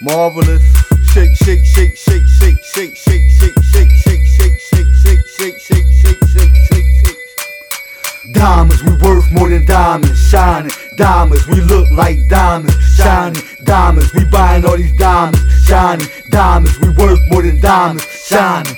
marvelous. Shake, shake, shake, shake, shake, shake, shake, shake, shake, shake, shake, shake, shake, shake, shake, shake, shake, shake, shake. Diamonds, we worth more than diamonds, shining. Diamonds, we look like diamonds, shining. Diamonds, we buying all these diamonds, shining. Diamonds, we worth more than diamonds, shining.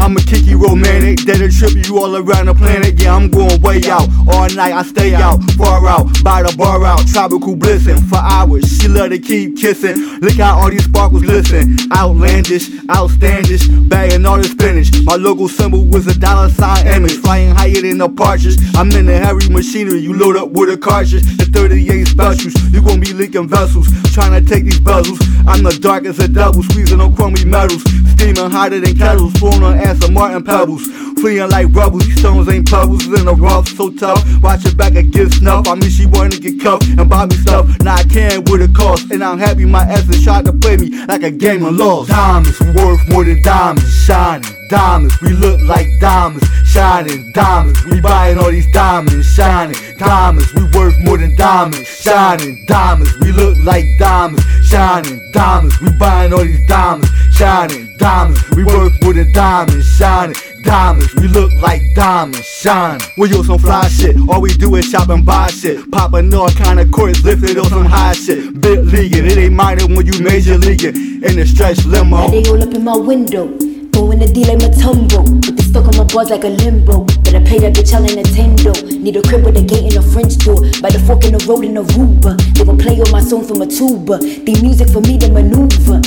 I'm a kicky romantic that'll trip you all around the planet. Yeah, I'm going way out. All night I stay out, far out, by the bar out, tropical blissing for hours. She love to keep kissing. Look how all these sparkles listen. Outlandish, outstandish, bagging all the spinach. My logo symbol was a dollar sign image, flying higher than a partridge. I'm in the heavy machinery, you load up with a cartridge. The 38 specials, you gon' be leaking vessels, trying to take these bezels. I'm the darkest of devils, squeezing on crummy metals, steaming hotter than kettles, flowing on of Martin pebbles, fleeing like rebels. These stones ain't pebbles in the rough, so tough. Watch your back get snuff. I mean, she wanted to get cuffed and buy me stuff. Now I can with a cost, and I'm happy my ass is tried to play me like a game of lost. Diamonds worth more than diamonds, shining. Diamonds, we look like diamonds, shining. Diamonds, we buying all these diamonds, shining. Diamonds, we worth more than diamonds, shining. Diamonds, we look like diamonds, shining. Diamonds, we buying all these diamonds, shining. Diamonds, we worth more than diamonds, shining. Diamonds, we look like diamonds, shining. We on some fly shit, all we do is shop and buy shit. Popping all kind of courts, lifted on some high shit. Big leaguing, it ain't minor when you major leaguing. In the stretch limo. They all up in my window. Going the D like Mutombo. Stuck on my bars like a limbo. But I pay that bitch out in Nintendo. Need a crib with a gate and a French door. By the fork in the road in Aruba. They gon' play all my songs from a tuba. The music for me to maneuver.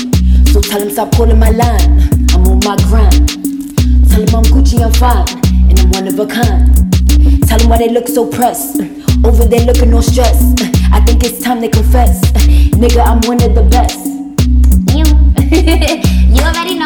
So tell them stop calling my line. I'm on my grind. Tell them I'm Gucci, I'm fine. And I'm one of a kind. Tell them why they look so pressed. Over there looking all stressed. I think it's time they confess. Nigga, I'm one of the best. You,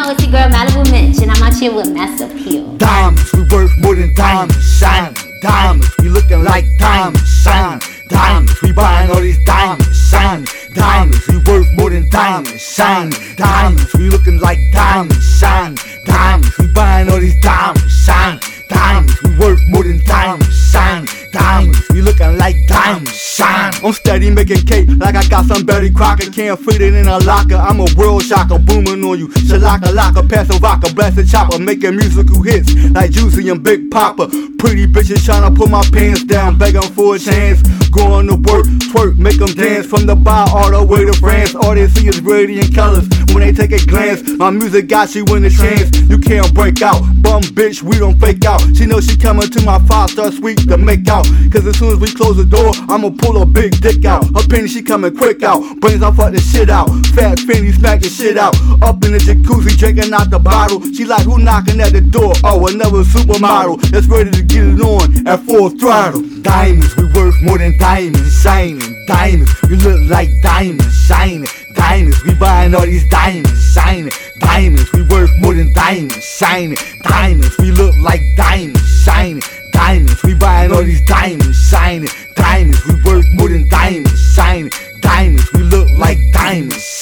know it's your girl Malibu Mitch, and I'm out here with Mass Appeal. Diamonds, we worth more than diamonds, shining. Diamonds, we looking like diamonds, shining. Diamonds, we buying all these diamonds, shining. Diamonds, we worth more than diamonds, shining. Diamonds, we looking like diamonds, shining. Diamonds, we buying all these diamonds, shining. Diamonds, we worth more than diamonds, shining. We looking like diamonds, shine. I'm steady making cake like I got some Betty Crocker. Can't fit it in a locker. I'm a world shocker, booming on you. Shalaka laka, pass a rocker, blast a chopper, making musical hits like Juicy and Big Poppa. Pretty bitches trying to put my pants down, begging for a chance. Going to work, twerk, dance from the bar all the way to France. All they see is radiant colors when they take a glance. My music got you in the trance. You can't break out, bum bitch, we don't fake out. She know she coming to my five star suite to make out. Cause as soon as we close the door, I'ma pull a big dick out. Her penny, she coming quick out. Brains, I fuck the shit out. Fat Fanny smacking shit out. Up in the jacuzzi, drinking out the bottle. She like, who knocking at the door? Oh, another supermodel that's ready to get it on at full throttle. Diamonds, more than diamonds shining, diamonds. You look like diamonds shining, diamonds. We buying all these diamonds shining, diamonds. We worth more than diamonds shining, diamonds. We look like diamonds shining, diamonds. We buying all these diamonds shining, diamonds. We worth more than diamonds shining, diamonds. We look like diamonds.